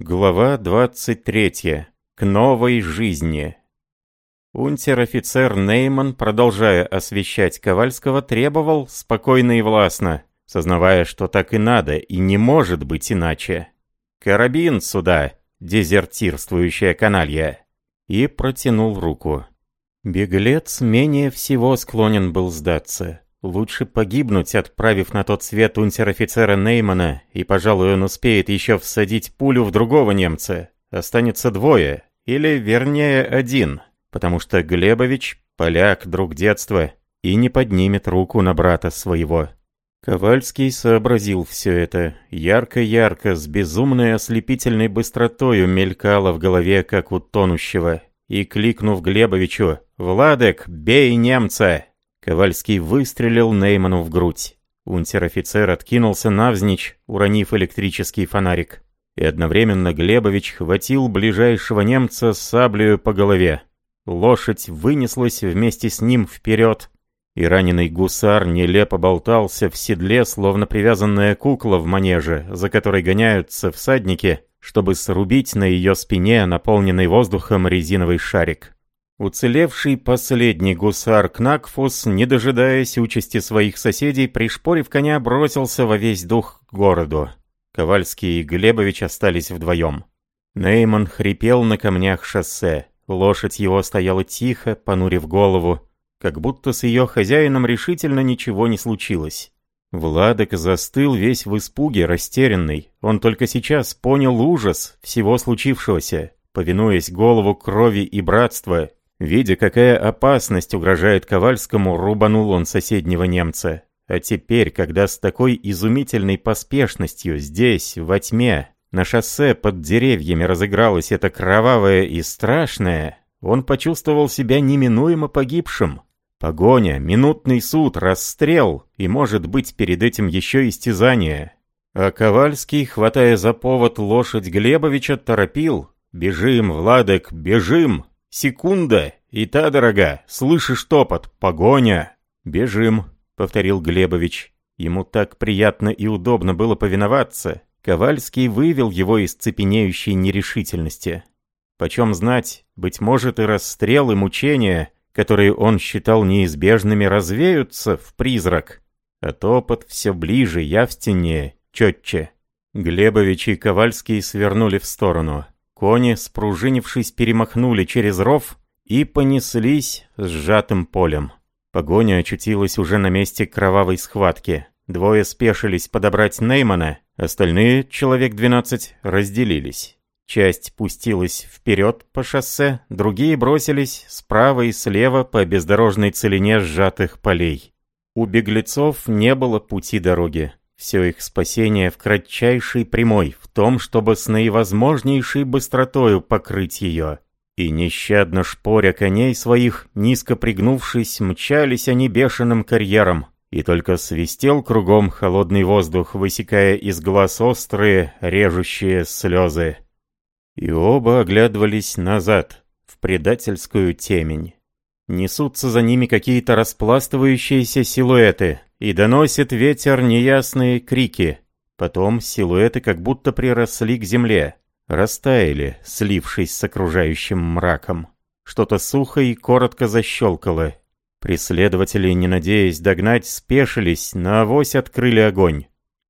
Глава 23. К новой жизни. Унтер-офицер Нейман, продолжая освещать Ковальского, требовал спокойно и властно, сознавая, что так и надо, и не может быть иначе. «Карабин сюда, дезертирствующая каналья!» И протянул руку. Беглец менее всего склонен был сдаться. Лучше погибнуть, отправив на тот свет унтер-офицера Неймана, и, пожалуй, он успеет еще всадить пулю в другого немца. Останется двое, или, вернее, один, потому что Глебович — поляк, друг детства, и не поднимет руку на брата своего. Ковальский сообразил все это. Ярко-ярко, с безумной ослепительной быстротою мелькало в голове, как у тонущего. И, кликнув Глебовичу «Владек, бей немца!» Ковальский выстрелил Нейману в грудь. Унтер-офицер откинулся навзничь, уронив электрический фонарик. И одновременно Глебович хватил ближайшего немца саблею по голове. Лошадь вынеслась вместе с ним вперед, и раненый гусар нелепо болтался в седле, словно привязанная кукла в манеже, за которой гоняются всадники, чтобы срубить на ее спине наполненный воздухом резиновый шарик. Уцелевший последний гусар Кнакфус, не дожидаясь участи своих соседей, пришпорив коня, бросился во весь дух к городу. Ковальский и Глебович остались вдвоем. Нейман хрипел на камнях шоссе. Лошадь его стояла тихо, понурив голову, как будто с ее хозяином решительно ничего не случилось. Владок застыл весь в испуге, растерянный. Он только сейчас понял ужас всего случившегося. Повинуясь голову крови и братства, Видя, какая опасность угрожает Ковальскому, рубанул он соседнего немца. А теперь, когда с такой изумительной поспешностью здесь, во тьме, на шоссе под деревьями разыгралось это кровавое и страшное, он почувствовал себя неминуемо погибшим. Погоня, минутный суд, расстрел и, может быть, перед этим еще истязание. А Ковальский, хватая за повод лошадь Глебовича, торопил. «Бежим, Владок, бежим!» Секунда, и та дорога, слышишь топот, погоня. Бежим, повторил Глебович. Ему так приятно и удобно было повиноваться. Ковальский вывел его из цепенеющей нерешительности. Почем знать, быть может и расстрел, и мучения, которые он считал неизбежными, развеются в призрак. А топот все ближе, явственнее, четче. Глебович и Ковальский свернули в сторону. Кони, спружинившись, перемахнули через ров и понеслись сжатым полем. Погоня очутилась уже на месте кровавой схватки. Двое спешились подобрать Неймана, остальные, человек 12, разделились. Часть пустилась вперед по шоссе, другие бросились справа и слева по бездорожной целине сжатых полей. У беглецов не было пути дороги. Все их спасение в кратчайшей прямой, в том, чтобы с наивозможнейшей быстротою покрыть ее. И нещадно шпоря коней своих, низко пригнувшись, мчались они бешеным карьером, и только свистел кругом холодный воздух, высекая из глаз острые, режущие слезы. И оба оглядывались назад, в предательскую темень. Несутся за ними какие-то распластывающиеся силуэты, и доносит ветер неясные крики. Потом силуэты как будто приросли к земле, растаяли, слившись с окружающим мраком. Что-то сухо и коротко защелкало. Преследователи, не надеясь догнать, спешились, на авось открыли огонь.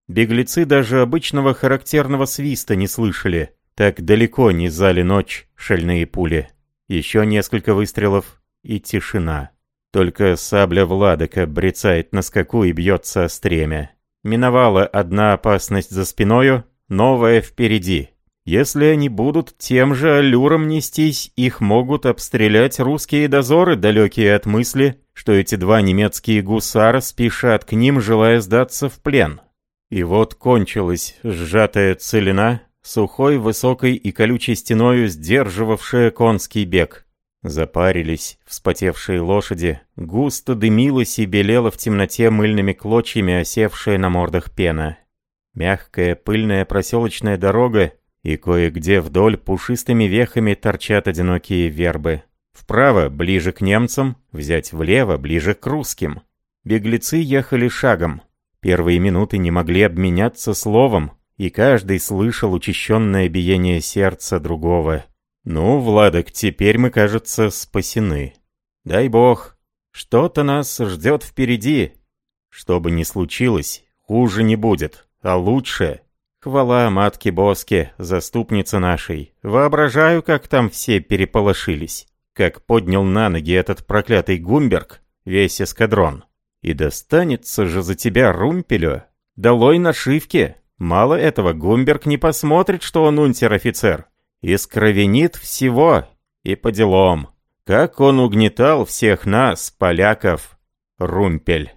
Беглецы даже обычного характерного свиста не слышали. Так далеко не зали ночь шальные пули. Еще несколько выстрелов и тишина. Только сабля Владыка брецает на скаку и бьется о стремя. Миновала одна опасность за спиною, новая впереди. Если они будут тем же аллюром нестись, их могут обстрелять русские дозоры, далекие от мысли, что эти два немецкие гусара спешат к ним, желая сдаться в плен. И вот кончилась сжатая целина, сухой, высокой и колючей стеною сдерживавшая конский бег. Запарились вспотевшие лошади, густо дымилась и белела в темноте мыльными клочьями осевшая на мордах пена. Мягкая пыльная проселочная дорога, и кое-где вдоль пушистыми вехами торчат одинокие вербы. Вправо, ближе к немцам, взять влево, ближе к русским. Беглецы ехали шагом. Первые минуты не могли обменяться словом, и каждый слышал учащенное биение сердца другого. «Ну, Владок, теперь мы, кажется, спасены. Дай бог, что-то нас ждет впереди. Что бы ни случилось, хуже не будет, а лучше. Хвала матке Боске, заступнице нашей. Воображаю, как там все переполошились. Как поднял на ноги этот проклятый Гумберг весь эскадрон. И достанется же за тебя румпелю. Долой нашивки. Мало этого, Гумберг не посмотрит, что он унтер-офицер. И скровенит всего. И по делам. Как он угнетал всех нас, поляков. Румпель.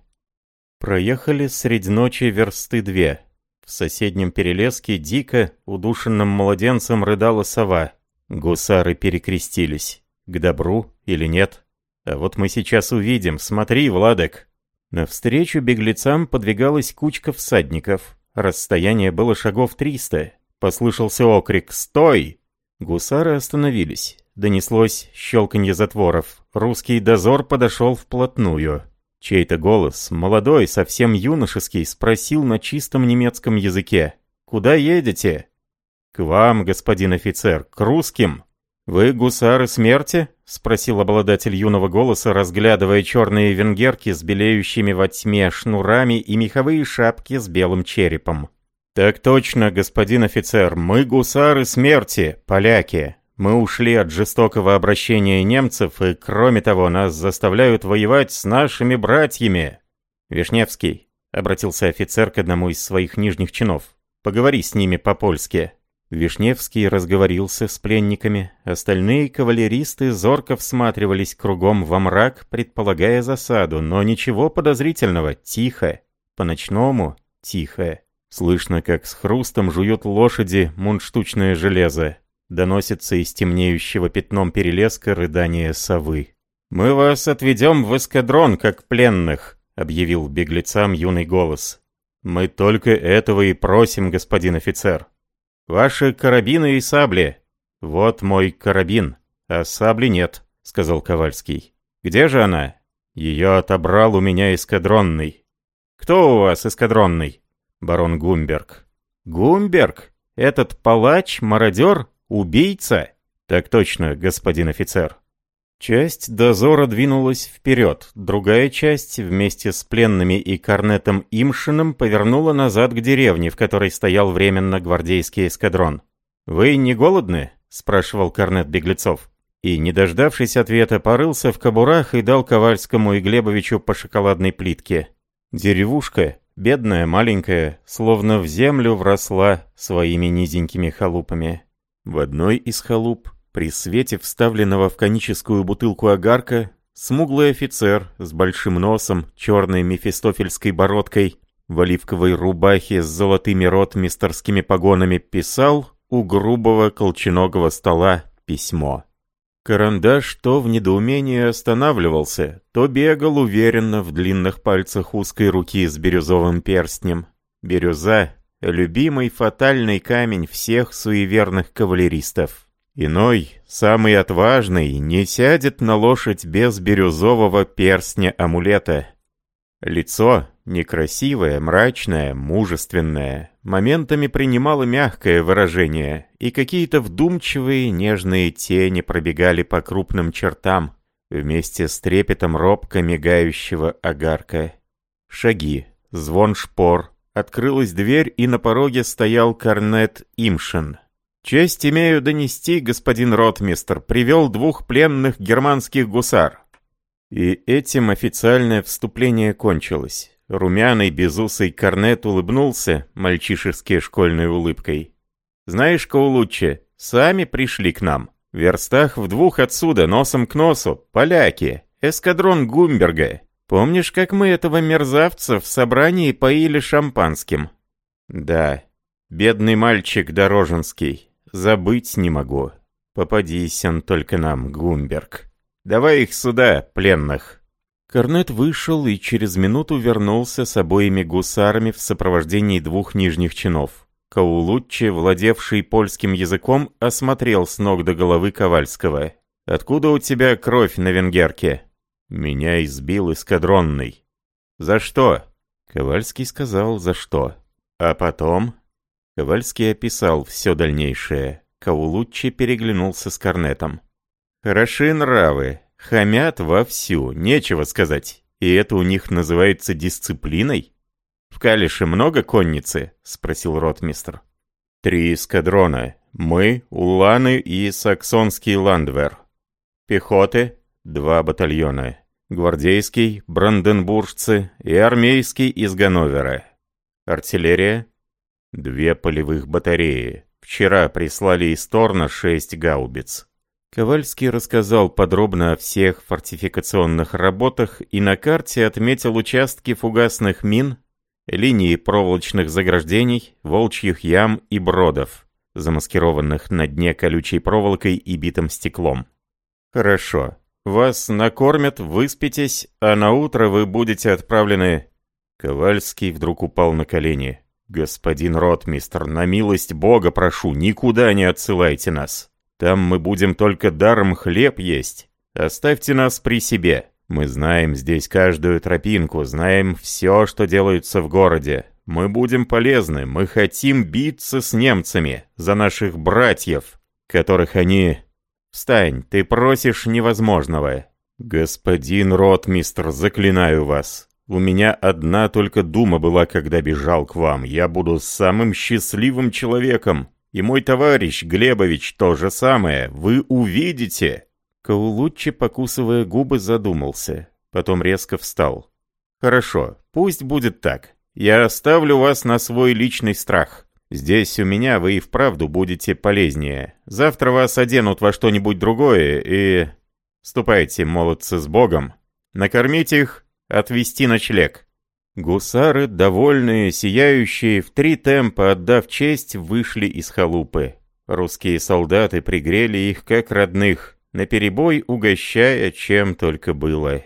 Проехали средь ночи версты две. В соседнем перелеске дико, удушенным младенцем рыдала сова. Гусары перекрестились. К добру или нет? А вот мы сейчас увидим. Смотри, Владек. Навстречу беглецам подвигалась кучка всадников. Расстояние было шагов триста. Послышался окрик «Стой!». Гусары остановились. Донеслось щелканье затворов. Русский дозор подошел вплотную. Чей-то голос, молодой, совсем юношеский, спросил на чистом немецком языке. «Куда едете?» «К вам, господин офицер, к русским». «Вы гусары смерти?» — спросил обладатель юного голоса, разглядывая черные венгерки с белеющими во тьме шнурами и меховые шапки с белым черепом. «Так точно, господин офицер, мы гусары смерти, поляки. Мы ушли от жестокого обращения немцев, и, кроме того, нас заставляют воевать с нашими братьями». «Вишневский», — обратился офицер к одному из своих нижних чинов, — «поговори с ними по-польски». Вишневский разговорился с пленниками, остальные кавалеристы зорко всматривались кругом во мрак, предполагая засаду, но ничего подозрительного, тихо. По-ночному тихо. Слышно, как с хрустом жуют лошади мундштучное железо. Доносится из темнеющего пятном перелеска рыдание совы. «Мы вас отведем в эскадрон, как пленных», — объявил беглецам юный голос. «Мы только этого и просим, господин офицер». «Ваши карабины и сабли». «Вот мой карабин, а сабли нет», — сказал Ковальский. «Где же она?» «Ее отобрал у меня эскадронный». «Кто у вас эскадронный?» «Барон Гумберг». «Гумберг? Этот палач, мародер, убийца?» «Так точно, господин офицер». Часть дозора двинулась вперед, другая часть вместе с пленными и корнетом Имшиным повернула назад к деревне, в которой стоял временно гвардейский эскадрон. «Вы не голодны?» – спрашивал корнет беглецов. И, не дождавшись ответа, порылся в кобурах и дал Ковальскому и Глебовичу по шоколадной плитке. Деревушка, бедная, маленькая, словно в землю вросла своими низенькими халупами. В одной из халуп при свете вставленного в коническую бутылку огарка, смуглый офицер с большим носом, черной мефистофельской бородкой, в оливковой рубахе с золотыми ротмистерскими погонами писал у грубого колченогого стола письмо. Карандаш то в недоумении останавливался, то бегал уверенно в длинных пальцах узкой руки с бирюзовым перстнем. Бирюза — любимый фатальный камень всех суеверных кавалеристов. Иной, самый отважный, не сядет на лошадь без бирюзового перстня-амулета. Лицо, некрасивое, мрачное, мужественное, моментами принимало мягкое выражение, и какие-то вдумчивые, нежные тени пробегали по крупным чертам, вместе с трепетом робко мигающего огарка. Шаги, звон шпор, открылась дверь, и на пороге стоял корнет Имшин. «Честь имею донести, господин ротмистр, привел двух пленных германских гусар». И этим официальное вступление кончилось. Румяный, безусый корнет улыбнулся мальчишеской школьной улыбкой. «Знаешь, Каулуччи, сами пришли к нам. В верстах в двух отсюда, носом к носу, поляки, эскадрон Гумберга. Помнишь, как мы этого мерзавца в собрании поили шампанским?» «Да, бедный мальчик Дороженский, Забыть не могу. Попадись он только нам, Гумберг. Давай их сюда, пленных. Корнет вышел и через минуту вернулся с обоими гусарами в сопровождении двух нижних чинов. Каулуччи, владевший польским языком, осмотрел с ног до головы Ковальского. «Откуда у тебя кровь на венгерке?» «Меня избил эскадронный». «За что?» Ковальский сказал, за что. «А потом?» Ковальский описал все дальнейшее. Каулуччи переглянулся с корнетом. «Хороши нравы, хамят вовсю, нечего сказать. И это у них называется дисциплиной?» «В Калише много конницы?» — спросил ротмистр. «Три эскадрона. Мы, Уланы и Саксонский Ландвер. Пехоты — два батальона. Гвардейский, Бранденбуржцы и армейский из Ганновера. Артиллерия — две полевых батареи. Вчера прислали из Торна шесть гаубиц. Ковальский рассказал подробно о всех фортификационных работах и на карте отметил участки фугасных мин, линии проволочных заграждений, волчьих ям и бродов, замаскированных на дне колючей проволокой и битым стеклом. «Хорошо. Вас накормят, выспитесь, а на утро вы будете отправлены...» Ковальский вдруг упал на колени. «Господин ротмистр, на милость Бога прошу, никуда не отсылайте нас. Там мы будем только даром хлеб есть. Оставьте нас при себе. Мы знаем здесь каждую тропинку, знаем все, что делается в городе. Мы будем полезны, мы хотим биться с немцами за наших братьев, которых они... Встань, ты просишь невозможного. Господин ротмистр, заклинаю вас. У меня одна только дума была, когда бежал к вам. Я буду самым счастливым человеком. И мой товарищ Глебович то же самое. Вы увидите!» Каулуччи, покусывая губы, задумался. Потом резко встал. «Хорошо, пусть будет так. Я оставлю вас на свой личный страх. Здесь у меня вы и вправду будете полезнее. Завтра вас оденут во что-нибудь другое и... Ступайте, молодцы, с Богом. Накормить их, отвезти ночлег». Гусары, довольные, сияющие, в три темпа отдав честь, вышли из халупы. Русские солдаты пригрели их как родных, наперебой угощая чем только было.